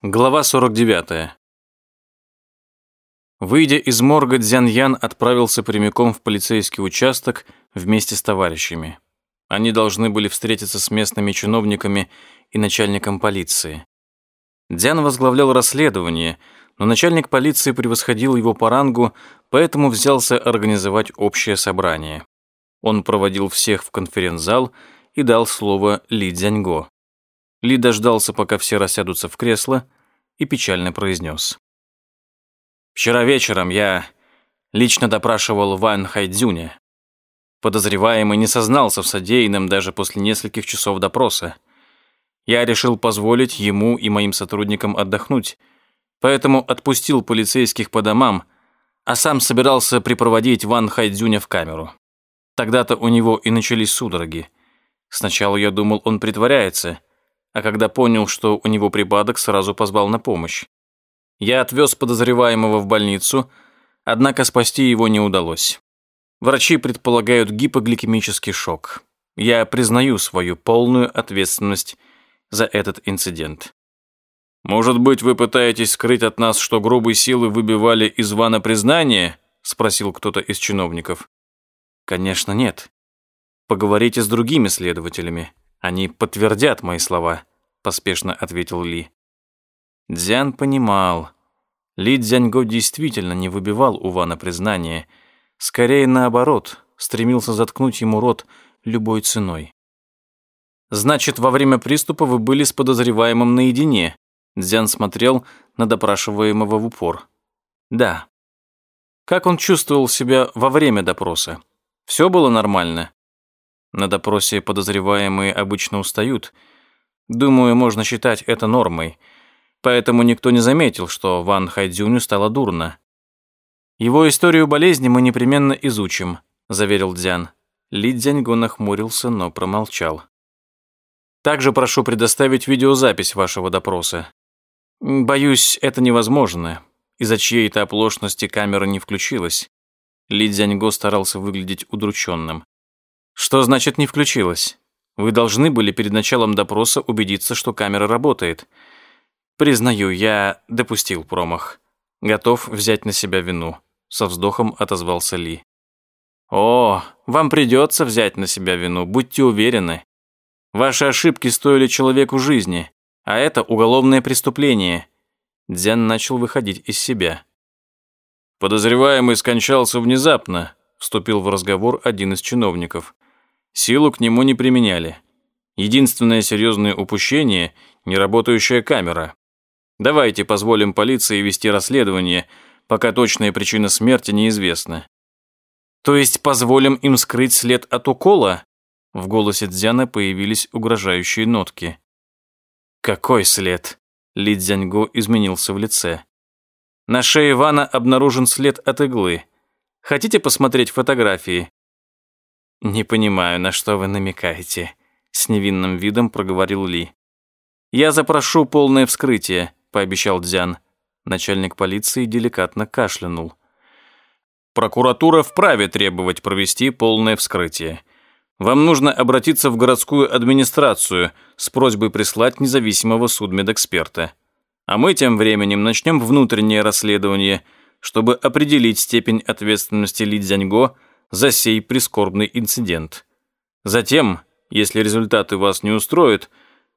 Глава 49. Выйдя из морга, Дзян Ян отправился прямиком в полицейский участок вместе с товарищами. Они должны были встретиться с местными чиновниками и начальником полиции. Дзян возглавлял расследование, но начальник полиции превосходил его по рангу, поэтому взялся организовать общее собрание. Он проводил всех в конференц-зал и дал слово Ли Дзяньго. Ли дождался, пока все рассядутся в кресло, и печально произнес. «Вчера вечером я лично допрашивал Ван Хайдзюня. Подозреваемый не сознался в содеянном даже после нескольких часов допроса. Я решил позволить ему и моим сотрудникам отдохнуть, поэтому отпустил полицейских по домам, а сам собирался припроводить Ван Хайдзюня в камеру. Тогда-то у него и начались судороги. Сначала я думал, он притворяется, а когда понял, что у него припадок, сразу позвал на помощь. Я отвез подозреваемого в больницу, однако спасти его не удалось. Врачи предполагают гипогликемический шок. Я признаю свою полную ответственность за этот инцидент. «Может быть, вы пытаетесь скрыть от нас, что грубые силы выбивали из Вана признание?» — спросил кто-то из чиновников. «Конечно, нет. Поговорите с другими следователями. Они подтвердят мои слова», — поспешно ответил Ли. Дзян понимал. Ли Дзяньго действительно не выбивал у Вана признание. Скорее наоборот, стремился заткнуть ему рот любой ценой. «Значит, во время приступа вы были с подозреваемым наедине?» Дзян смотрел на допрашиваемого в упор. «Да». «Как он чувствовал себя во время допроса? Все было нормально?» На допросе подозреваемые обычно устают. Думаю, можно считать это нормой. Поэтому никто не заметил, что Ван Хайдзюню стало дурно. «Его историю болезни мы непременно изучим», — заверил Дзян. Ли Дзяньго нахмурился, но промолчал. «Также прошу предоставить видеозапись вашего допроса. Боюсь, это невозможно. Из-за чьей-то оплошности камера не включилась». Ли Дзяньго старался выглядеть удрученным. Что значит не включилась? Вы должны были перед началом допроса убедиться, что камера работает. Признаю, я допустил промах. Готов взять на себя вину. Со вздохом отозвался Ли. О, вам придется взять на себя вину, будьте уверены. Ваши ошибки стоили человеку жизни, а это уголовное преступление. Дзян начал выходить из себя. Подозреваемый скончался внезапно, вступил в разговор один из чиновников. Силу к нему не применяли. Единственное серьезное упущение – неработающая камера. Давайте позволим полиции вести расследование, пока точная причина смерти неизвестна. То есть позволим им скрыть след от укола? В голосе Дзяна появились угрожающие нотки. Какой след? Ли Дзяньго изменился в лице. На шее Ивана обнаружен след от иглы. Хотите посмотреть фотографии? «Не понимаю, на что вы намекаете», — с невинным видом проговорил Ли. «Я запрошу полное вскрытие», — пообещал Дзян. Начальник полиции деликатно кашлянул. «Прокуратура вправе требовать провести полное вскрытие. Вам нужно обратиться в городскую администрацию с просьбой прислать независимого судмедэксперта. А мы тем временем начнем внутреннее расследование, чтобы определить степень ответственности Ли Дзяньго — за сей прискорбный инцидент. Затем, если результаты вас не устроят,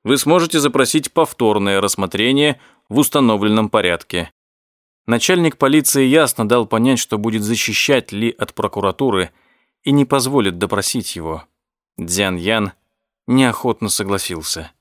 вы сможете запросить повторное рассмотрение в установленном порядке. Начальник полиции ясно дал понять, что будет защищать Ли от прокуратуры и не позволит допросить его. Дзян Ян неохотно согласился.